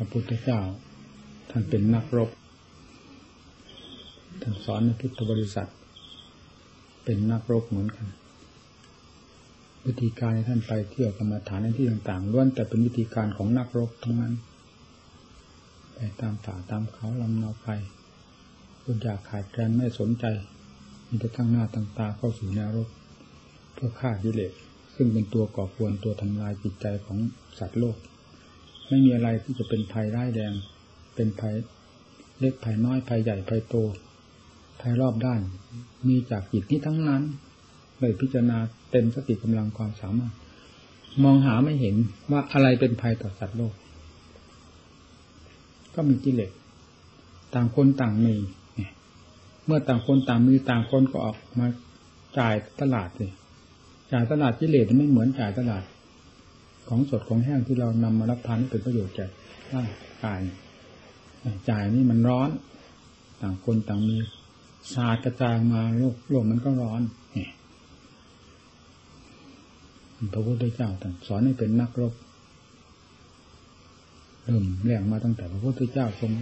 พระพุทธเจ้า ท่านเป็นนักรบ ท่านสอนในพุทธบริษัท เป็นนักรบเหมือนกัน วิธีการท่านไปเที่ยวกรรมฐานในที่ต่างๆล้วนแต่เป็นวิธีการของนักรบทั้งนั้น ไปตามป่าตามเขาลำนาไปคุณอยากขาดแคลนไม่สนใจ มีแต่ตั้งหน้าตั้งตาเข้าสู่แนวรบเพื่อฆ่ากิเลสซึ่งเป็นตัวก่อกวนตัวทำลายจิตใจของสัตว์โลก ไม่มีอะไรที่จะเป็นภัยร้ายแรงเป็นภัยเล็กภัยน้อยภัยใหญ่ภัยโตภัยรอบด้าน มีจากจิตนี้ทั้งนั้นเลยพิจารณาเต็มสติกำลังความสามารถ มองหาไม่เห็นว่าอะไรเป็นภัยต่อสัตว์โลก ก็มีกิเลสต่างคนต่างมีเมื่อต่างคนต่างมีต่างคนก็ออกมาจ่ายตลาดเลยจ่ายตลาดกิเลสไม่เหมือนจ่ายตลาด ของสดของแห้งที่เรานำมารับทานให้เป็นประโยชน์แก่ร่างกายจ่ายนี่มันร้อน ต่างคนต่างมีสาดกระจายมาโลกโลกมันก็ร้อนพระพุทธเจ้าท่านสอนให้เป็นนักรบเริ่มแรงมาตั้งแต่พระพุทธเจ้าทรง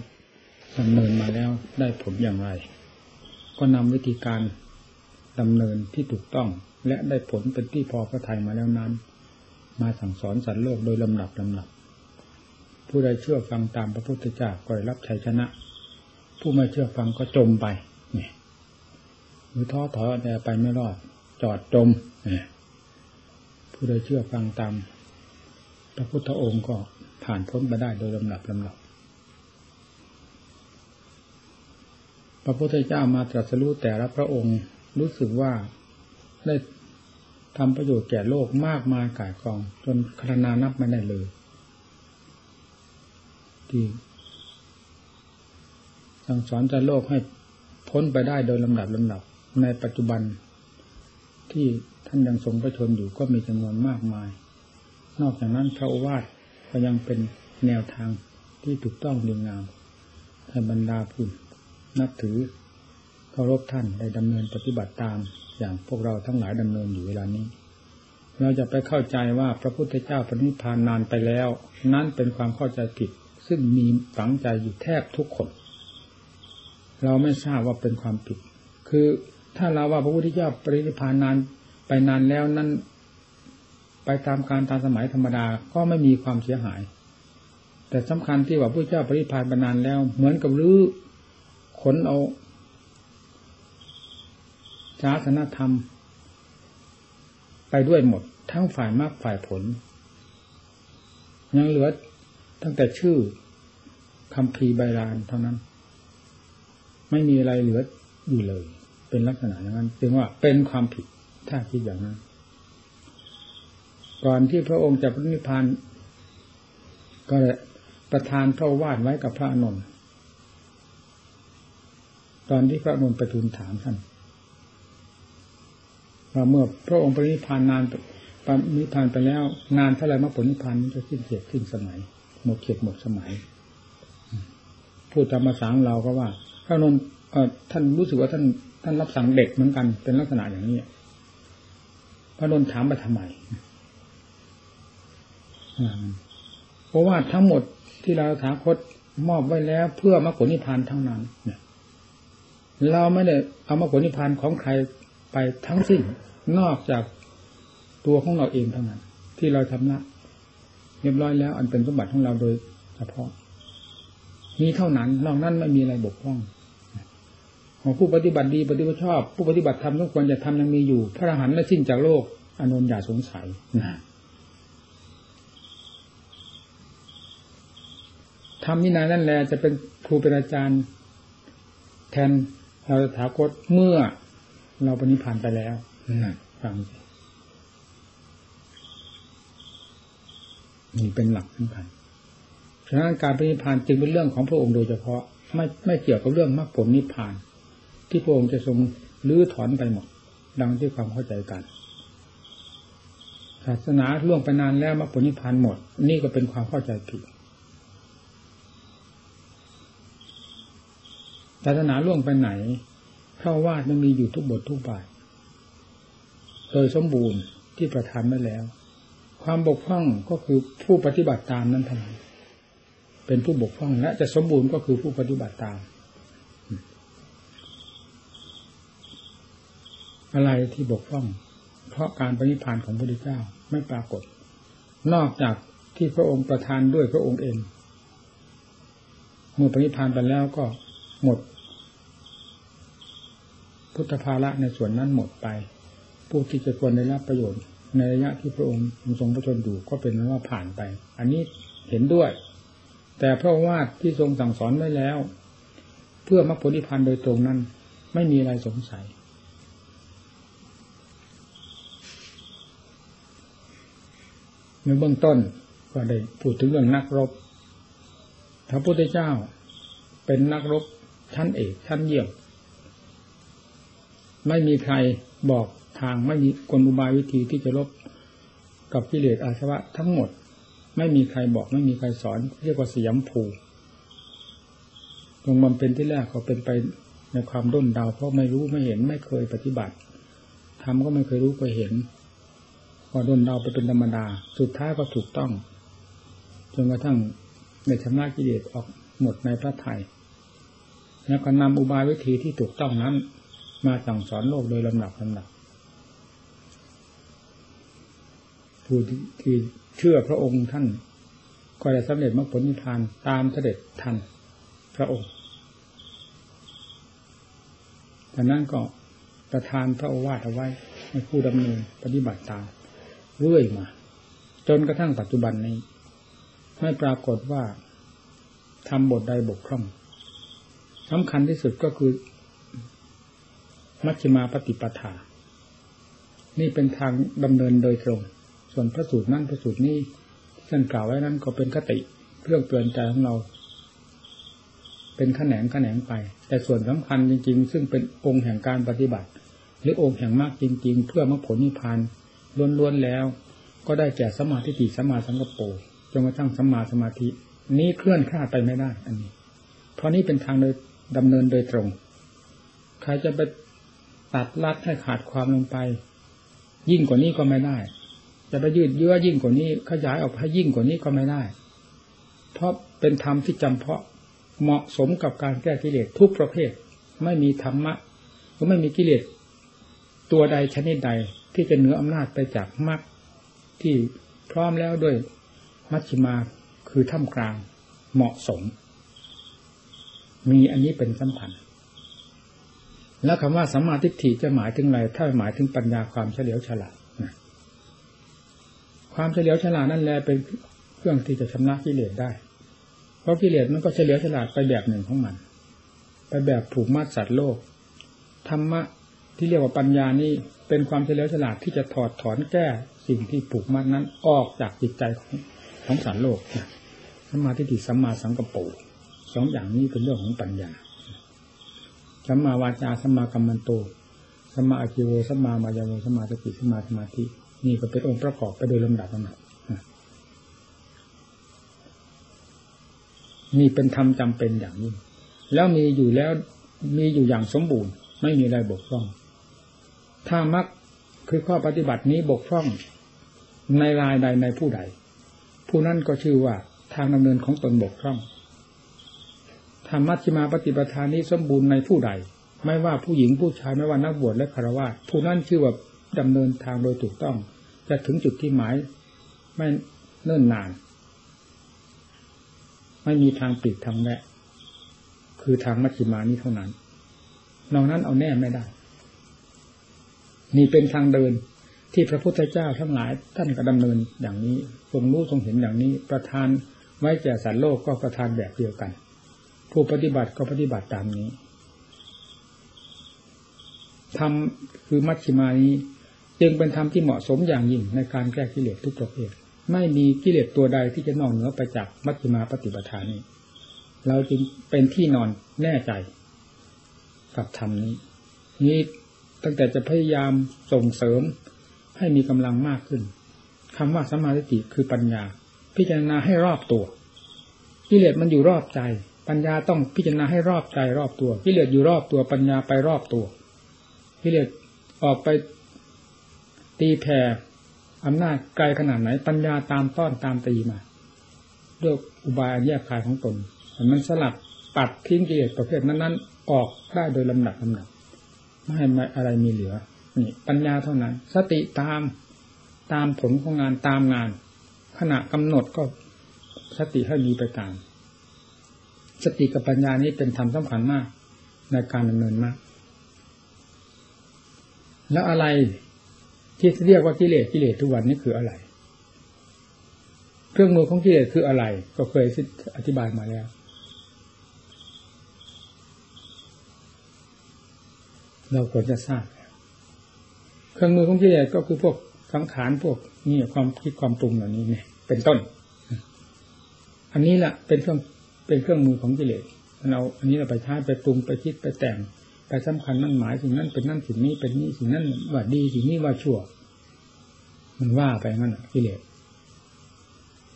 ดำเนินมาแล้วได้ผลอย่างไร ก็นำวิธีการดำเนินที่ถูกต้องและได้ผลเป็นที่พอพระทัยมาแล้วนั้น มาสั่งสอนสัตว์โลกโดยลำดับลำดับ ผู้ใดเชื่อฟังตามพระพุทธเจ้าก็ได้รับชัยชนะ ผู้ไม่เชื่อฟังก็จมไปเนี่ยหรือท้อถอยแต่ไปไม่รอด จอดจมเนี่ยผู้ใดเชื่อฟังตาม พระพุทธองค์ก็ผ่านพ้นไปได้โดยลำดับลำดับพระพุทธเจ้ามาตรัสรู้แต่ละพระองค์รู้สึกว่าได้ ทำประโยชน์แก่โลกมากมายกายกอง จนคนานับไม่ได้เลยที่สั่งสอนใจโลกให้พ้นไปได้โดยลำดับลำดับ ในปัจจุบันที่ท่านยังทรงพระชนอยู่ก็มีจำนวนมากมาย นอกจากนั้นพระโอวาทก็ยังเป็นแนวทางที่ถูกต้องดีงามให้บรรดาผู้นับถือ เคารพท่านได้ดำเนินปฏิบัติตามอย่างพวกเราทั้งหลายดำเนินอยู่เวลานี้ เราจะไปเข้าใจว่าพระพุทธเจ้าปณิพานนานไปแล้ว นั่นเป็นความเข้าใจผิด ซึ่งมีฝังใจอยู่แทบทุกคน เราไม่ทราบว่าเป็นความผิด คือถ้าเราว่าพระพุทธเจ้าปรินิพานนานไปนานแล้วนั้นไปตามการตามสมัยธรรมดาก็ไม่มีความเสียหาย แต่สำคัญที่ว่าพระเจ้าปรินิพานไปนานแล้ว เหมือนกับรื้อขนเอา ศาสนธรรม ไปด้วยหมด ทั้งฝ่ายมากฝ่ายผล ยังเหลือตั้งแต่ชื่อคำพีใบลานเท่านั้น ไม่มีอะไรเหลืออยู่เลย เป็นลักษณะอย่างนั้นจึงว่าเป็นความผิดถ้าคิดอย่างนั้น ก่อนที่พระองค์จะพระนิพพานก็ประทานพระวาดไว้กับพระอนุนตอนที่พระอนุนไปทูลถามท่าน ว่าเมื่อพระองค์ปรินิพานนานปรินิพานไปแล้ว นานเท่าไรมาผลนิพพานจะสิ้นเขตสิ้นสมัย หมดเขตหมดสมัยพูดตามภาษาเราก็ว่าพระนนท่านรู้สึกว่าท่านท่านรับสั่งเด็กเหมือนกัน เป็นลักษณะอย่างนี้พระนนถามไปทำไมเพราะว่าทั้งหมดที่เราถาคตมอบไว้แล้ว เพื่อมรรคผลนิพพานทั้งนั้นเนี่ยเราไม่ได้เอามรรคผลนิพพานของใคร ไปทั้งสิ้นนอกจากตัวของเราเองเท่านั้น ที่เราทำนะเรียบร้อยแล้ว อันเป็นสมบัติของเราโดยเฉพาะ มีเท่านั้น นอกนั้นไม่มีอะไรบกพร่องของผู้ปฏิบัติดีปฏิบัติชอบ ผู้ปฏิบัติธรรมทุกควรจะทำยังมีอยู่ พระอรหันต์ไม่สิ้นจากโลกอนนอย่าสงสัยนะทำวินัยนั่นแหละจะเป็นครูเป็นอาจารย์ แทนเราถาคตเมื่อ เราปณิพันธ์ไปแล้วนะฟังนี่เป็นหลักสำคัญฉะนั้นการปณิพันธ์จึงเป็นเรื่องของพระองค์โดยเฉพาะ ไม่ไม่เกี่ยวกับเรื่องมรรคผลนิพพาน ที่พระองค์จะทรงลื้อถอนไปหมด ดังที่ความเข้าใจกัน ศาสนาล่วงไปนานแล้วมรรคผลนิพพานหมด นี่ก็เป็นความเข้าใจผิดศาสนาล่วงไปไหน พระวาดมันมีอยู่ทุกบททุกบาทโดยสมบูรณ์ที่ประทานไว้แล้ว ความบกพร่องก็คือผู้ปฏิบัติตามนั้นเท่านั้นเป็นผู้บกพร่องและจะสมบูรณ์ก็คือผู้ปฏิบัติตาม อะไรที่บกพร่อง เพราะการปฏิพานของพระพุทธเจ้าไม่ปรากฏ นอกจากที่พระองค์ประทานด้วยพระองค์เองเมื่อปฏิพานไปแล้วก็หมด พุทธภาระในส่วนนั้นหมดไป ผู้ที่จะควรได้รับประโยชน์ ในระยะที่พระองค์ทรงพระชนอยู่ก็เป็นว่าผ่านไป อันนี้เห็นด้วย แต่พระว่าทที่ทรงสั่งสอนไว้แล้ว เพื่อมรรคผลนิพพานโดยตรงนั้น ไม่มีอะไรสงสัยในเบื้องต้นก็ได้พูดถึงเรื่องนักรบพระพุทธเจ้าเป็นนักรบชั้นเอกชั้นเยี่ยม ไม่มีใครบอกทางไม่มีกลอุบายวิธีที่จะลบกับกิเลสอาสวะทั้งหมด ไม่มีใครบอกไม่มีใครสอน เรียกว่าสยามภูลงมันเป็นที่แรกเขาเป็นไปในความด้นดาวเพราะไม่รู้ไม่เห็นไม่เคยปฏิบัติทำก็ไม่เคยรู้เคยเห็น พอด้นดาวไปเป็นธรรมดา สุดท้ายก็ถูกต้องจนกระทั่งในชำระกิเลสออกหมดในพระไทยแล้วก็นำอุบายวิธีที่ถูกต้องนั้น มาสั่งสอนโลกโดยลำดับลำดับผู้ที่เชื่อพระองค์ท่าน ก็ได้สำเร็จมรรคผลนิพพานตามเสด็จทันพระองค์ดังนั้นก็ประทานพระโอวาทเอาไว้ให้ผู้ดำเนินปฏิบัติตามเรื่อยมา จนกระทั่งปัจจุบันนี้ ไม่ปรากฏว่าทำบทใดบกพร่องสำคัญที่สุดก็คือ มัชฌิมาปฏิปทา นี่เป็นทางดำเนินโดยตรง ส่วนพระสูตรนั้นพระสูตรนี้ท่านกล่าวไว้นั้นก็เป็นคติเพื่อเตือนใจของเรา เป็นขแขนงขแขนงไป แต่ส่วนสำคัญจริง ๆ ซึ่งเป็นองค์แห่งการปฏิบัติ หรือองค์แห่งมากจริง ๆ เพื่อมรรคผลนิพพานล้วนๆแล้ว ก็ได้แก่สมาธิฏฐิสมาสังกปรจนกระทั่งสมาสมาธิ นี้เคลื่อนคลาไปไม่ได้ อันนี้ เพราะนี้เป็นทางโดยดำเนินโดยตรง ใครจะไป ตัดลัดให้ขาดความลงไป ยิ่งกว่านี้ก็ไม่ได้ จะไปยืดเยื้อยิ่งกว่านี้ขยายออกให้ยิ่งกว่านี้ก็ไม่ได้ เพราะเป็นธรรมที่จำเพาะเหมาะสมกับการแก้กิเลสทุกประเภท ไม่มีธรรมะก็ไม่มีกิเลสตัวใดชนิดใดที่จะเหนืออำนาจไปจากมรรคที่พร้อมแล้วด้วยมัชฌิมาคือท่ามกลางเหมาะสม มีอันนี้เป็นสำคัญ แล้วคำว่าสัมมาทิฏฐิจะหมายถึงอะไร ถ้าหมายถึงปัญญาความเฉลียวฉลาดความเฉลียวฉลาดนั่นแหละเป็นเครื่องที่จะชำระกิเลสได้ เพราะกิเลสมันก็เฉลียวฉลาดไปแบบหนึ่งของมัน ไปแบบผูกมัดสัตว์โลก ธรรมะที่เรียกว่าปัญญานี่เป็นความเฉลียวฉลาดที่จะถอดถอนแก้สิ่งที่ผูกมัดนั้นออกจากจิตใจของของสัตว์โลกสัมมาทิฏฐิสัมมาสังกปรสองอย่างนี้เป็นเรื่องของปัญญา สัมมาวาจาสัมมากัมมันโตสัมมาอาคิโวสัมมามายาโวสัมมาสติสัมมาสมาธินี่ก็เป็นองค์ประกอบไปโดยลำดับลำดับนี่เป็นธรรมจำเป็นอย่างนี้ แล้วมีอยู่แล้วมีอยู่อย่างสมบูรณ์ ไม่มีอะไรบกพร่อง ถ้ามักคือข้อปฏิบัตินี้บกพร่องในรายใดในผู้ใด ผู้นั้นก็ชื่อว่าทางดำเนินของตนบกพร่อง ธรรมัชฌิมาปฏิปทานนี้สมบูรณ์ในผู้ใด ไม่ว่าผู้หญิงผู้ชายไม่ว่านักบวชและคารวะผู้นั้นชื่อว่าดำเนินทางโดยถูกต้อง จะถึงจุดที่หมาย ไม่เนิ่นนาน ไม่มีทางปิดทางแวะคือทางมัชฌิมานี้เท่านั้นนอกนั้นเอาแน่ไม่ได้ นี่เป็นทางเดินที่พระพุทธเจ้าทั้งหลายท่านก็ดำเนินอย่างนี้ทรงรู้ทรงเห็นอย่างนี้ ประทานไว้แก่สัตว์โลกก็ประทานแบบเดียวกัน ผู้ปฏิบัติก็ปฏิบัติตามนี้ทำคือมัชฌิมานี้ จึงเป็นธรรมที่เหมาะสมอย่างยิ่งในการแก้กิเลสทุกประเภทไม่มีกิเลสตัวใดที่จะนอกเหนือไปจากมัชฌิมาปฏิปทานี้ เราจึงเป็นที่นอนแน่ใจกับธรรมนี้ นี้ตั้งแต่จะพยายามส่งเสริมให้มีกำลังมากขึ้นคำว่าสมาธิคือปัญญา พิจารณาให้รอบตัวกิเลสมันอยู่รอบใจ ปัญญาต้องพิจารณาให้รอบใจรอบตัวกิเลสอยู่รอบตัวปัญญาไปรอบตัวกิเลสออกไปตีแผ่อำนาจไกลขนาดไหน ปัญญาตามต้อนตามตีมาด้วยอุบายแยกคายของตนมันสลับปัดทิ้งกิเลสประเภทนั้นๆ ออกได้โดยลำดับลำดับไม่ให้อะไรมีเหลือนี่ปัญญาเท่านั้น สติตามตามผลของงานตามงาน ขณะกำหนดก็สติให้มีไปตาม สติกับปัญญานี้เป็นธรรมสำคัญมาก ในการดำเนินมาก แล้วอะไรที่เรียกว่ากิเลสกิเลสทุกวันนี้คืออะไร เครื่องมือของกิเลสคืออะไร ก็เคยอธิบายมาแล้ว เราควรจะทราบเครื่องมือของกิเลสก็คือพวกสังขารพวกนี่ความคิดความปรุงเหล่านี้เนี่ย เป็นต้น อันนี้แหละเป็นเครื่อง เป็นเครื่องมือของกิเลสเราอันนี้เราไปใช้ไปปรุงไปคิดไปแต่งไปสำคัญนั่นหมายสิ่งนั้นเป็นนั่นสิ่งนี้เป็นนี่สิ่งนั้นว่าดีสิ่งนี้ว่าชั่ว มันว่าไปงั้นกิเลส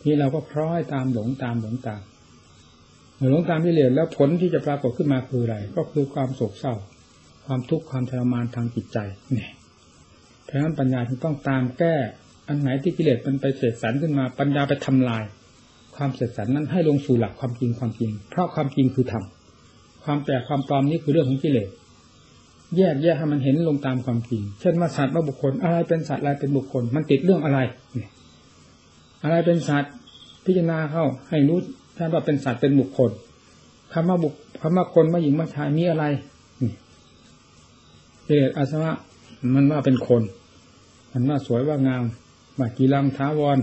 ที่เราก็พร้อยตามหลงตามหลงตามหลงตามกิเลสแล้วผลที่จะปรากฏขึ้นมาคืออะไร ก็คือความโศกเศร้า ความทุกข์ความทรมานทางจิตใจเนี่ยเพราะฉะนั้นปัญญาจึงต้องตามแก้ อันไหนที่กิเลสมันไปเสกสรรขึ้นมาปัญญาไปทำลาย ความเสกสรรนั้นให้ลงสู่หลักความจริงความจริง เพราะความจริงคือธรรมความแปลความปลอมนี้คือเรื่องของกิเลสแยกแยกให้มันเห็นลงตามความจริง เช่นว่าสัตว์ว่าบุคคลอะไรเป็นสัตว์อะไรเป็นบุคคล มันติดเรื่องอะไรเนี่ยอะไรเป็นสัตว์พิจารณาเข้าให้รู้ถ้าว่าเป็นสัตว์เป็นบุคคลคำว่าบุคคำว่าคนว่าหญิงว่าชายมีอะไรเกิดอาสวะมันว่าเป็นคน มันว่าสวยว่างามว่ากีรังท้าวร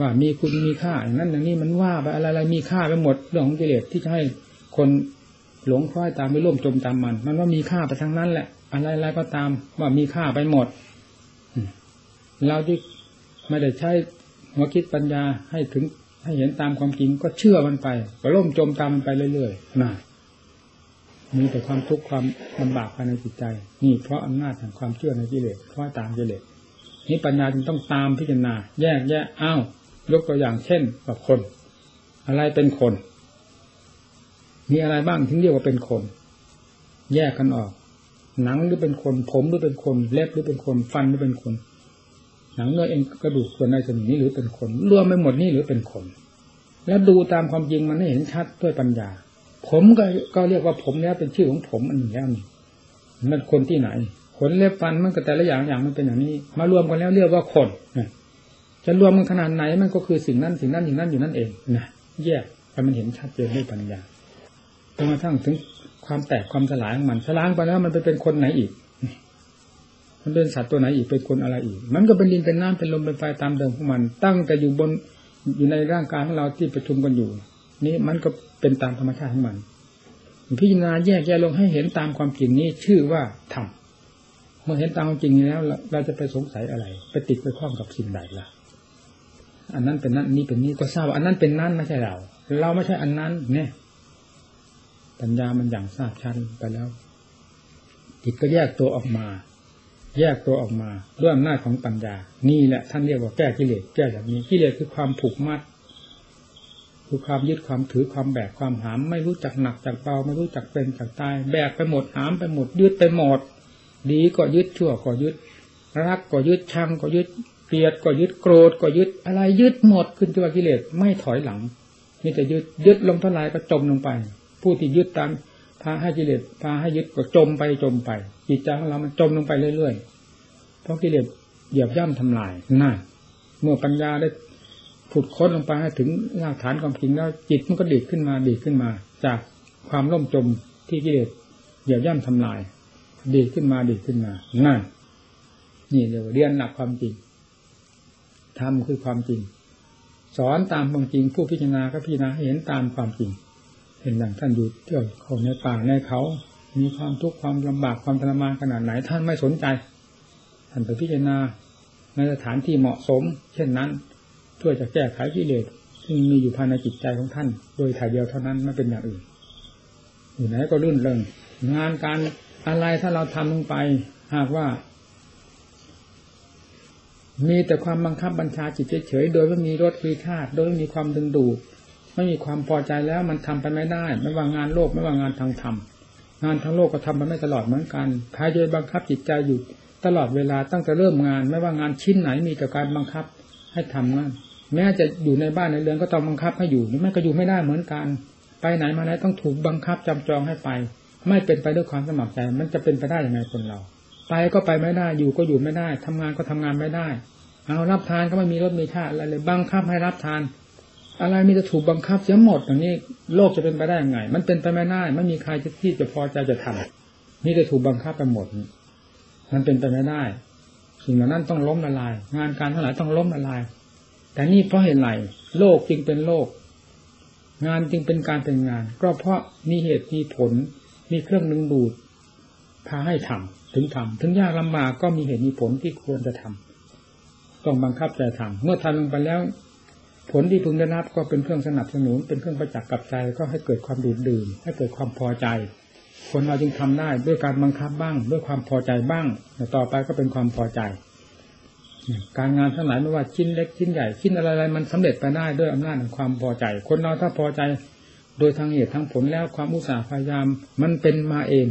ว่ามีคุณมีค่าอย่างนั้นอย่างนี้มันว่าไปอะไรอะไรมีค่าไปหมดเรื่องของกิเลสที่จะให้คนหลงคล้อยตามไปร่วมจมตามมัน มันว่ามีค่าไปทั้งนั้นแหละ อะไรอะไรก็ตามว่ามีค่าไปหมดเราที่ไม่ได้ใช้หัวคิดปัญญาให้ถึงให้เห็นตามความจริงก็เชื่อมันไปก็ล่มจมตามมันไปเรื่อยๆนะมีแต่ความทุกข์ความลำบากภายในจิตใจ นี่เพราะอำนาจแห่งความเชื่อในกิเลสเพราะตามกิเลสนี่ปัญญาจึงต้องตามพิจารณา แยกแยะอ้าว ยกตัวอย่างเช่นกับคน อะไรเป็นคน มีอะไรบ้างที่เรียกว่าเป็นคน แยกกันออก หนังหรือเป็นคน ผมหรือเป็นคน เล็บหรือเป็นคน ฟันหรือเป็นคน หนังเนื้อเองกระดูกส่วนในส่วนนี้หรือเป็นคน รวมไปหมดนี่หรือเป็นคน แล้วดูตามความจริงมันให้เห็นชัดด้วยปัญญา ผมก็ก็เรียกว่าผมแล้วเป็นชื่อของผมอันนี้แล้วนี่มันคนที่ไหนขนเล็บฟันมันก็แต่ละอย่างอย่างมันเป็นอย่างนี้ มารวมกันแล้วเรียกว่าคน จะรวมมันขนาดไหนมันก็คือสิ่งนั้นสิ่งนั้นอย่างนั้นอยู่นั่นเองนะแยกให้มันเห็นชัดเจนด้วยปัญญาจนกระทั่งถึงความแตกความสลายของมันสลายไปแล้วมันไปเป็นคนไหนอีก มันเป็นสัตว์ตัวไหนอีกเป็นคนอะไรอีก มันก็เป็นดินเป็นน้ำเป็นลมเป็นไฟตามเดิมของมัน ตั้งแต่อยู่บนอยู่ในร่างกายของเราที่ประชุมกันอยู่ นี้มันก็เป็นตามธรรมชาติของมันพิจารณาแยกแยะลงให้เห็นตามความจริงนี้ชื่อว่าธรรมเมื่อเห็นตามความจริงแล้ว เราจะไปสงสัยอะไร ไปติดไปคล้องกับสิ่งใดล่ะ อันนั้นเป็นนั้นนี่เป็นนี่ก็ทราบว่าอันนั้นเป็นนั้นไม่ใช่เรา เราไม่ใช่อันนั้น เนี่ย ปัญญามันอย่างทราบชัดไปแล้ว จิตก็แยกตัวออกมา แยกตัวออกมาด้วยอำนาจของปัญญา นี่แหละท่านเรียกว่าแก้กิเลสแก้แบบนี้กิเลสคือความผูกมัดคือความยึดความถือความแบกความหาม ไม่รู้จักหนักจากเบาไม่รู้จักเป็นจากตาย แบกไปหมดหามไปหมด ยึดไปหมด ดีก็ยึดชั่วก็ยึด รักก็ยึดชังก็ยึด เกลียดก็ยึดโกรธก็ยึดอะไรยึดหมดขึ้นตัวกิเลสไม่ถอยหลังนี่แต่ยึดยึดลงเท่าไรก็จมลงไป ผู้ที่ยึดตามพาให้กิเลสพาให้ยึดก็จมไปจมไปจิตใจของเรามันจมลงไปเรื่อยๆเพราะกิเลสเหยียบย่ำทำลายน่าเมื่อปัญญาได้ผุดค้นลงไปให้ถึงรากฐานความจริงแล้วจิตมันก็ดีดขึ้นมาดีดขึ้นมา จากความล่มจมที่กิเลสเหยียบย่ำทำลาย ดีดขึ้นมาดีดขึ้นมานั่นนี่เดี๋ยวเรียนหลักความจริง ทำคือความจริง สอนตามความจริง ผู้พิจารณาก็พิจารณาเห็นตามความจริง เห็นอย่างท่านอยู่เที่ยวเขาในป่าในเขา มีความทุกข์ความลำบากความทรมานขนาดไหน ท่านไม่สนใจ ท่านไปพิจารณาในสถานที่เหมาะสม เช่นนั้น เพื่อจะแก้ไขกิเลสที่งมีอยู่ภายในจิตใจของท่าน โดยถ่ายเดียวเท่านั้นไม่เป็นอย่างอื่น อยู่ไหนก็รื่นเริงงานการอะไรถ้าเราทำลงไป หากว่า มีแต่ความบังคับบัญชาจิตเฉยๆโดยไม่มีรสคือชาติ โดยไม่มีความดึงดูด ไม่มีความพอใจแล้วมันทำไปไม่ได้ ไม่ว่างานโลกไม่ว่างานทางธรรมงานทางโลกก็ทำไปไม่ตลอดเหมือนกันใครจะบังคับจิตใจอยู่ตลอดเวลาตั้งแต่เริ่มงาน ไม่ว่างานชิ้นไหนมีแต่การบังคับให้ทำงานแม้จะอยู่ในบ้านในเรือนก็ต้องบังคับให้อยู่หรือไม่ก็อยู่ไม่ได้เหมือนกัน ไปไหนมาไหนต้องถูกบังคับจำจองให้ไป ไม่เป็นไปด้วยความสมัครใจ มันจะเป็นไปได้อยังไงคนเรา ไปก็ไปไม่ได้ อยู่ก็อยู่ไม่ได้ทำงานก็ทำงานไม่ได้ เอารับทานก็ไม่มีรถมีชาอะไรเลยบังคับให้รับทาน อะไรมีจะถูกบังคับเสียหมดอย่างนี้โลกจะเป็นไปได้ยังไง มันเป็นไปไม่ได้ไม่มีใครที่จะพอใจจะทำนี่จะถูกบังคับไปหมด มันเป็นไปไม่ได้สิ่งเหล่านั้นต้องล้มละลาย งานการทั้งหลายต้องล้มละลาย แต่นี่เพราะเหตุไรโลกจึงเป็นโลก งานจึงเป็นการเป็นงาน ก็เพราะมีเหตุมีผล มีเครื่องดึงดูด พาให้ทำถึงทำถึงยากลำบากก็มีเหตุมีผลที่ควรจะทำต้องบังคับใจทำเมื่อทำลงไปแล้ว ผลที่พึงได้รับก็เป็นเครื่องสนับสนุน เป็นเครื่องประจักษ์กับใจก็ให้เกิดความดูดดื่มให้เกิดความพอใจ คนเราจึงทำได้ด้วยการบังคับบ้าง ด้วยความพอใจบ้างแต่ต่อไปก็เป็นความพอใจการงานทั้งหลายไม่ว่าชิ้นเล็กชิ้นใหญ่ชิ้นอะไรๆมันสำเร็จไปได้ด้วยอำนาจของความพอใจ คนเราถ้าพอใจ โดยทางเหตุทางผลแล้วความอุตสาห์พยายาม มันเป็นมาเอง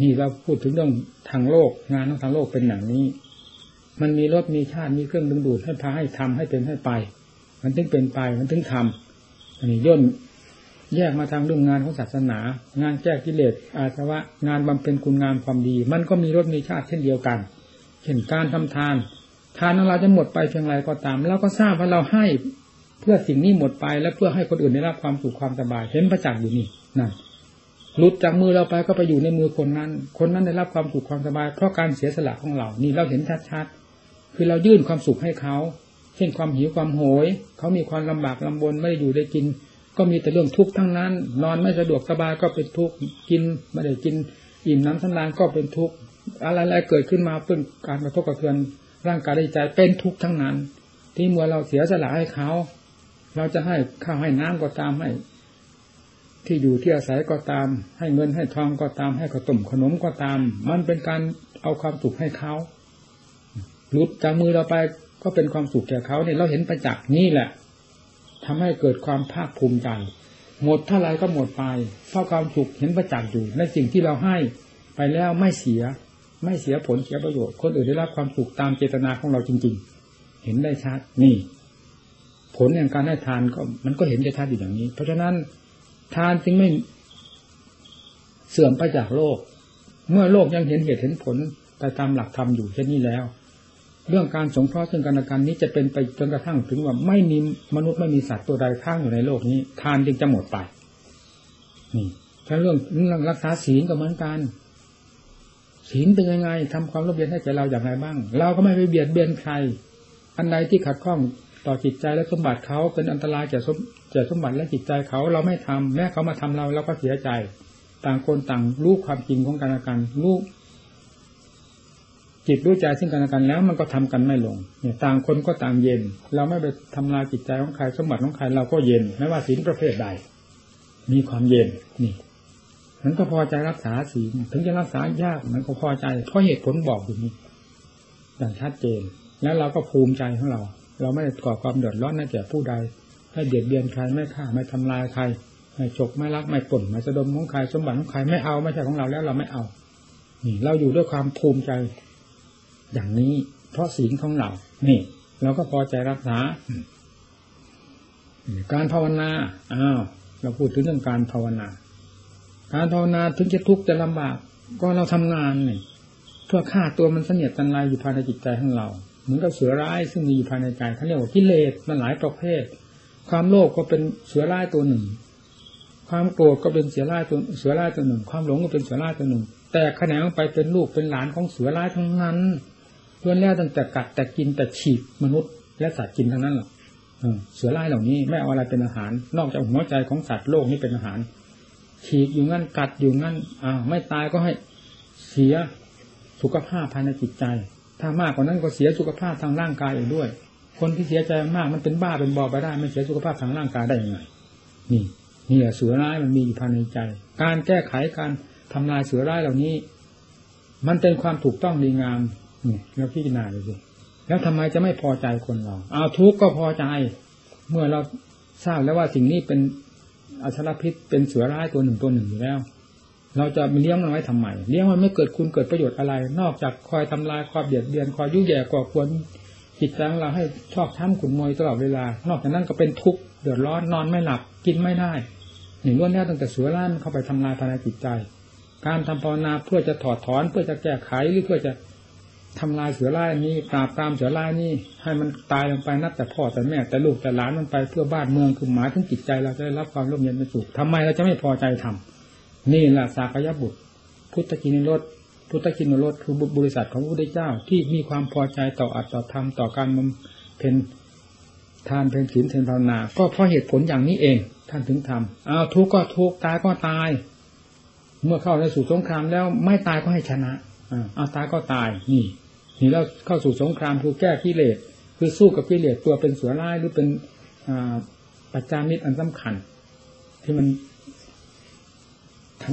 นี่เราพูดถึงเรื่องทางโลกงานทางโลกเป็นอย่างนี้ มันมีรถมีชาติมีเครื่องดึงดูดให้พาให้ทำให้เป็นให้ไป มันถึงเป็นไปมันถึงทำอันนี้ย่นแยกมาทางเรื่องงานของศาสนา งานแก้กิเลสอาสวะ งานบำเพ็ญคุณงามความดี มันก็มีรสมีชาติเช่นเดียวกันเช่นการทำทาน ทานของเราจะหมดไปเพียงไรก็ตามเราก็ทราบว่าเราให้เพื่อสิ่งนี้หมดไป และเพื่อให้คนอื่นได้รับความสุขความสบายเห็นประจักษ์อยู่นี่นั่น หลุดจากมือเราไปก็ไปอยู่ในมือคนนั้น คนนั้นได้รับความสุขความสบาย เพราะการเสียสละของเรา นี่เราเห็นชัดๆ คือเรายื่นความสุขให้เขา เช่นความหิวความโหย เขามีความลำบากลำบนไม่ได้อยู่ได้กิน ก็มีแต่เรื่องทุกข์ทั้งนั้น นอนไม่สะดวกสบายก็เป็นทุกข์ กินไม่ได้กิน อิ่มน้ำสันลานก็เป็นทุกข์ อะไรๆเกิดขึ้นมาเพื่อการกระทบกระเทือนร่างกายใจเป็นทุกข์ทั้งนั้น ที่เมื่อเราเสียสละให้เขา เราจะให้ข้าวให้น้ำก็ตามให้ ที่อยู่ที่อาศัยก็ตาม ให้เงินให้ทองก็ตาม ให้ขนมขนมก็ตาม มันเป็นการเอาความสุขให้เขาหลุดจากมือเราไปก็เป็นความสุขแก่เขาเนี่ยเราเห็นประจักษ์นี่แหละทำให้เกิดความภาคภูมิใจหมดเท่าไรก็หมดไปเพราะความสุขเห็นประจักษ์อยู่ในสิ่งที่เราให้ไปแล้วไม่เสีย ไม่เสียผลเสียประโยชน์คนอื่นได้รับความสุขตามเจตนาของเราจริง ๆ เห็นได้ชัดนี่ ผลอย่างการให้ทานก็มันก็เห็นได้ชัดอยู่อย่างนี้ เพราะฉะนั้น ทานจึงไม่เสื่อมไปจากโลก เมื่อโลกยังเห็นเหตุเห็นผลไปตามหลักธรรมอยู่เช่นนี้แล้ว เรื่องการสงเคราะห์ซึ่งกันและกันนี้จะเป็นไปจนกระทั่งถึงว่าไม่มีมนุษย์ไม่มีสัตว์ตัวใดข้างอยู่ในโลกนี้ ทานจึงจะหมดไป นี่ถ้าเรื่องเรื่องรักษาศีลก็เหมือนกันศีลเป็นยังไงทำความร่มเย็นให้ใจเราอย่างไรบ้าง เราก็ไม่ไปเบียดเบียนใคร อันใดที่ขัดข้อง ต่อจิตใจและสมบัติเขาเป็นอันตรายแก่สมแก่สมบัติและจิตใจเขาเราไม่ทำแม้เขามาทำเราเราก็เสียใจ ต่างคนต่างรู้ความจริงของกันและกันรู้จิตรู้ใจซึ่งกันและกันแล้วมันก็ทำกันไม่ลงเนี่ยต่างคนก็ต่างเย็น เราไม่ไปทำลายจิตใจของใครสมบัติของใครเราก็เย็นไม่ว่าศีลประเภทใด มีความเย็นนี่มันก็พอใจรักษาศีลถึงจะรักษายากมันก็พอใจเพราะเหตุผลบอกอยู่นี่อย่างชัดเจน แล้วเราก็ภูมิใจของเรา เราไม่ก่อความเดือดร้อนให้แก่ผู้ใดไม่เบียดเบียนใครไม่ฆ่าไม่ทำลายใครไม่ฉกไม่ลักไม่ป่นไม่สะดมของใครสมบัติของใครไม่เอาไม่ใช่ของเราแล้วเราไม่เอานี่เราอยู่ด้วยความภูมิใจอย่างนี้ เพราะศีลของเรา นี่เราก็พอใจรักษา การภาวนา อ้าว เราพูดถึงเรื่องการภาวนา การภาวนาถึงจะทุกข์จะลำบาก ก็เราทำงานนี่เพื่อฆ่าตัวมันเสนียดตันลายอยู่ภายในจิตใจของเรา มือนกับเสือร้ายซึ่งมีอยู่ภายในใจเขาเรียกว่ากิเลสมันหลายประเภท ความโลภก็เป็นเสือร้ายตัวหนึ่ง ความโกรธก็เป็นเสือร้ายตัวเสือร้ายตัวหนึ่ง ความหลงก็เป็นเสือร้ายตัวหนึ่ง แต่แขนงไปเป็นลูกเป็นหลานของเสือร้ายทั้งนั้นล้วนแล้วตั้งแต่กัดแต่กินแต่ฉีกมนุษย์ และสัตว์กินทั้งนั้นหรอกเสือไล่เหล่านี้ไม่เอาอะไรเป็นอาหาร นอกจากหัวใจของสัตว์โลกนี้เป็นอาหาร ฉีกอยู่งั้นกัดอยู่งั้นอ่าไม่ตายก็ให้เสียสุขภาพภายในจิตใจ ถ้ามากกว่านั้นก็เสียสุขภาพทางร่างกายอีกด้วย คนที่เสียใจมากมันเป็นบ้าเป็นบอไปได้ไม่เสียสุขภาพทางร่างกายได้ยังไงนี่นี่แหละเสือร้ายมันมีอยู่ภายในใจ การแก้ไขการทำลายเสือร้ายเหล่านี้ มันเป็นความถูกต้องดีงามนี่เราพิจารณาดูสิแล้วทำไมจะไม่พอใจคนเราเอาทุกข์ก็พอใจ เมื่อเราทราบแล้วว่าสิ่งนี้เป็นอัชรพิษเป็นเสือร้ายตัวหนึ่งตัวหนึ่งอยู่แล้ว เราจะมีเลี้ยงมันไว้ทำไมเลี้ยงมันไม่เกิดคุณเกิดประโยชน์อะไร นอกจากคอยทำลายความเบียดเบียนคอยยุ่ยแย่ก่อควรจิตใจของเราให้ชอบช้ำขุนมวยตลอดเวลา นอกจากนั้นก็เป็นทุกข์เดือดร้อนนอนไม่หลับกินไม่ได้หนึ่งล้วนแล้วตั้งแต่เสือล้านเข้าไปทำลายภายในจิตใจ การทำภาวนาเพื่อจะถอดถอนเพื่อจะแก้ไขหรือเพื่อจะทำลายเสือร้ายนี้ปราบปรามเสือร้ายนี้ ให้มันตายลงไปนับแต่พ่อแต่แม่แต่ลูกแต่หลานมันไปเพื่อบ้านเมืองคือหมายถึงจิตใจเราจะได้รับความร่มเย็นเป็นสุขทำไมเราจะไม่พอใจทำ นี่แหละสากยบุตร พุทธกินรสพุทธกินรสคือบริษัทของพระพุทธเจ้าที่มีความพอใจต่ออัตต่อธรรมต่อการเป็นทานเป็นศีลเป็นภาวนา ก็เพราะเหตุผลอย่างนี้เอง ท่านถึงทำเอาทุกข์ก็ทุกข์ตายก็ตาย เมื่อเข้าในสู่สงครามแล้วไม่ตายก็ให้ชนะเอาตายก็ตายนี่นี่เราเข้าสู่สงครามคือแก้กิเลสคือสู้กับกิเลสตัวเป็นเสือร้ายหรือเป็นปัจจามิตรอันสำคัญ ที่มัน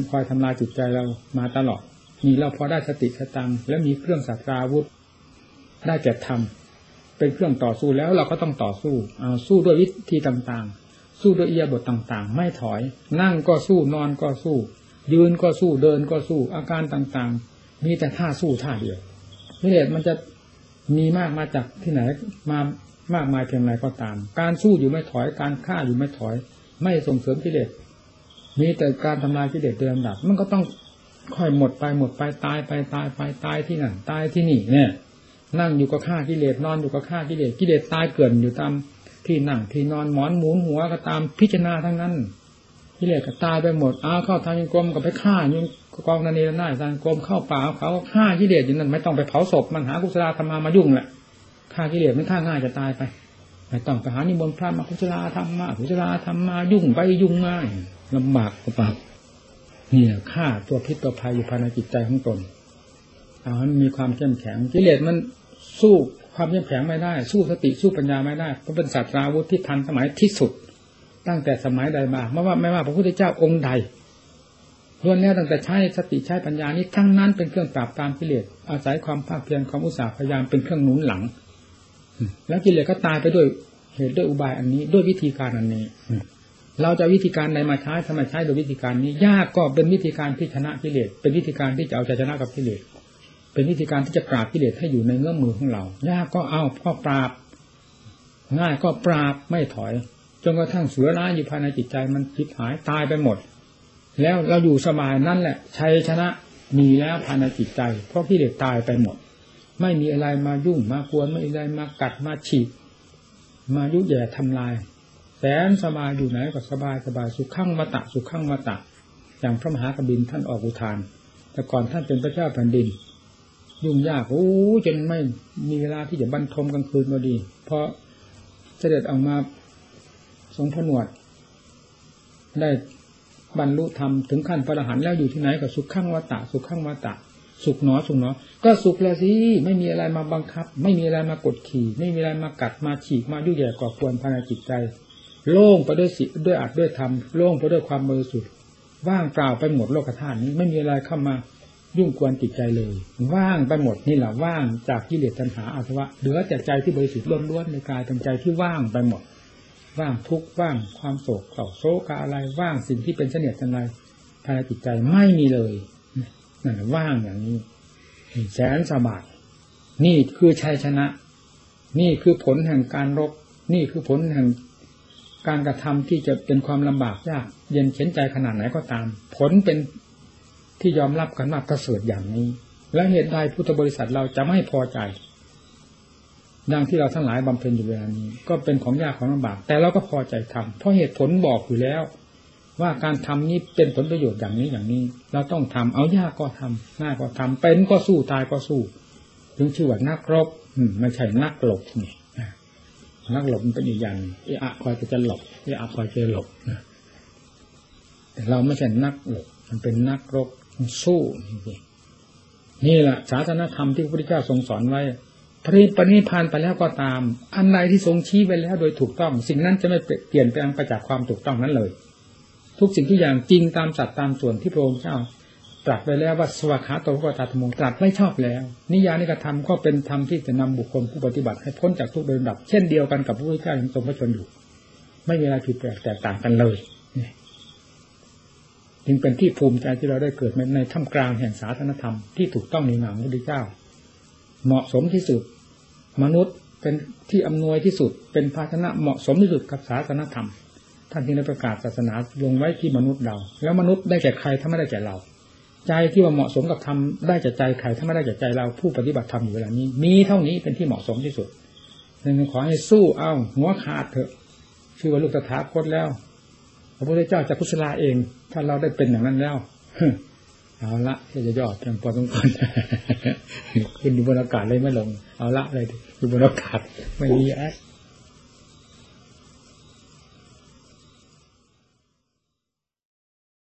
คอยทำลายจิตใจเรามาตลอดนี่เราพอได้สติสตังและมีเครื่องสัตราวุธ ได้แก่ธรรมเป็นเครื่องต่อสู้แล้วเราก็ต้องต่อสู้เอาสู้ด้วยวิธีต่างๆ สู้ด้วยเอียบทต่างๆ ไม่ถอย นั่งก็สู้นอนก็สู้ ยืนก็สู้เดินก็สู้อาการต่างๆ มีแต่ท่าสู้ท่าเดียวกิเลสมันจะมีมากมาจากที่ไหนมามากมายเพียงไรก็ตาม การสู้อยู่ไม่ถอยการฆ่าอยู่ไม่ถอย ไม่ส่งเสริมกิเลส มีแต่การทำลายกิเลสเดิมดับ มันก็ต้องค่อยหมดไปหมดไปตายไปตายไปตายที่นั่นตายที่นี่เนี่ย นั่งอยู่กับข้ากิเลสนอนอยู่กับข้ากิเลสกิเลสตายเกินอยู่ตามที่นั่งที่นอนหมอนหมุนหัวก็ตามพิจารณาทั้งนั้นกิเลสก็ตายไปหมดอ้าเข้าทางยงกรมก็ไปฆ่ายังกองนันเนรนาทางกรมเข้าป่าเขาฆ่ากิเลสอยู่นั่นไม่ต้องไปเผาศพมันหากุศลธรรมามายุ่งแหละฆ่ากิเลสมันฆ่าง่ายจะตายไป ไม่ต้องไปหานิมนต์พระมากุศลธรรมมากุศลธรรมมายุ่งไปยุ่งง่ายลำบากกว่าปากนี่ยฆ่าตัวพิษตัวภัยอยู่ภายในจิตใจของตนเอาให้มีความเข้มแข็งกิเลสมันสู้ความเข้มแข็งไม่ได้ สู้สติสู้ปัญญาไม่ได้เพราะเป็นศาสตราวุธที่ทันสมัยที่สุด ตั้งแต่สมัยใดมาไม่ว่าไม่ว่าพระพุทธเจ้าองค์ใดล้วนแล้ตั้งแต่ใช้สติใช้ปัญญานี้ทั้งนั้นเป็นเครื่องปราบตามกิเลสอาศัยความภาคเพียรความอุตสาห์พยายามเป็นเครื่องหนุนหลัง แล้วกิเลสก็ตายไปด้วยเหตุด้วยอุบายอันนี้ ด้วยวิธีการอันนี้เราจะวิธีการใดมาใช้ทำไมใช้โดยวิธีการนี้ ยากก็เป็นวิธีการที่ชนะกิเลสเป็นวิธีการที่จะเอาใจชนะกับกิเลสเป็นวิธีการที่จะปราบกิเลสให้อยู่ในเงื่อมมือของเรา ยากก็เอาก็ปราบ ง่ายก็ปราบไม่ถอยจนกระทั่งเสือร้ายอยู่ภายในจิตใจมันคิดหายตายไปหมด แล้วเราอยู่สบายนั่นแหละชัยชนะมีแล้วภายในจิตใจ เพราะกิเลสตายไปหมด ไม่มีอะไรมายุ่งมากวนไม่มีอะไรมากัดมาฉีกมายุ่ยแย่ทำลายแสนสบายอยู่ไหนก็สบายสบายสุขขั้งมาตะสุขขั้งมาตะ อย่างพระมหากบินท่านออกอุทาน แต่ก่อนท่านเป็นพระเจ้าแผ่นดิน ยุ่งยากโอ้จนไม่มีเวลาที่จะบรรทมกลางคืนก็ดี เพราะเสด็จออกมาทรงผนวด ได้บรรลุธรรมถึงขั้นพระอรหันต์แล้วอยู่ที่ไหนก็สุขขั้งวัตะ สุขขั้งวัตะ สุขหนอสุขหนอ ก็สุขแล้วสิไม่มีอะไรมาบังคับ ไม่มีอะไรมากดขี่ ไม่มีอะไรมากัดมาฉีกมายุ่ยแย่ก่อควรภายในจิตใจ โล่งไปด้วยสิด้วยอัดด้วยธรรมโล่งไปด้วยความบริสุทธิ์ว่างเปล่าไปหมดโลกธาตุนี้ ไม่มีอะไรเข้ามายุ่งกวนจิตใจเลย ว่างไปหมดนี่แหละว่างจากกิเลสตัณหาอาสวะเหลือแต่ใจที่บริสุทธิ์ล้วนๆในกายเป็นใจที่ว่างไปหมด ว่างทุกว่างความโศกเศร้าโศกอะไรว่างสิ่งที่เป็นเสนียดจันไรภายในจิตใจไม่มีเลย ว่างอย่างนี้แสนสบายนี่คือชัยชนะ นี่คือผลแห่งการรบ นี่คือผลแห่งการกระทำที่จะเป็นความลำบากยากเย็นเข็นใจขนาดไหนก็ตาม ผลเป็นที่ยอมรับกันว่าประเสริฐอย่างนี้ และเหตุใดพุทธบริษัทเราจะไม่พอใจ ดังที่เราทั้งหลายบำเพ็ญอยู่เวลานี้ ก็เป็นของยากของลำบาก แต่เราก็พอใจทำเพราะเหตุผลบอกอยู่แล้ว ว่าการทำนี้เป็นผลประโยชน์อย่างนี้อย่างนี้ เราต้องทำเอายากก็ทำง่ายก็ทำเป็นก็สู้ตายก็สู้ ถึงชื่อว่านักรบไม่ใช่นักหลบนี่นักหลบมันเป็นอีกอย่างเออะคอยจะหลบเออะคอยจะหลบนะแต่เราไม่ใช่นักหลบมันเป็นนักรบสู้นี่นี่แหละศาสนธรรมที่พระพุทธเจ้าทรงสอนไว้พระปณิพานไปแล้วก็ตาม อันใดที่ทรงชี้ไปแล้วโดยถูกต้อง สิ่งนั้นจะไม่เปลี่ยนแปลงไปจากความถูกต้องนั้นเลย ทุกสิ่งทุกอย่างจริงตามสัตว์ตามส่วนที่พระองค์เจ้า ตรัสไปแล้วว่าสวากขาโตพระตาธรรมตรัสไม่ชอบแล้ว นิยานิกระทำก็เป็นธรรมที่จะนำบุคคลผู้ปฏิบัติให้พ้นจากทุกโดยดับ เช่นเดียวกันกับพระพุทธเจ้าทรงพระชนอยู่ ไม่มีอะไรผิดแปลกแตกต่างกันเลยจึงเป็นที่ภูมิใจที่เราได้เกิดในท่ามกลางแห่งศาสนธรรมที่ถูกต้องในหนังพระพุทธเจ้า เหมาะสมที่สุด มนุษย์เป็นที่อำนวยที่สุด เป็นภาชนะเหมาะสมที่สุดกับศาสนธรรม ท่านจึงได้ประกาศศาสนาลงไว้ที่มนุษย์เรา แล้วมนุษย์ได้แก่ใครถ้าไม่ได้แก่เรา ใจที่ว่าเหมาะสมกับธรรมได้แก่ใจใครถ้าไม่ได้แก่ใจเราผู้ปฏิบัติธรรมอยู่เวลานี้ มีเท่านี้เป็นที่เหมาะสมที่สุดดังนั้นขอให้สู้เอาหัวขาดเถอะชื่อว่าลูกตถาคตแล้วพระพุทธเจ้าจะพุทธลาเอง ถ้าเราได้เป็นอย่างนั้นแล้วเอาละที่จะยอดเพียงพอสมควรขึ้นอยู่บนอากาศเลยไม่ลง เอาละเลยอยู่บนอากาศไม่มีอะ